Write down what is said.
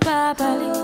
babalik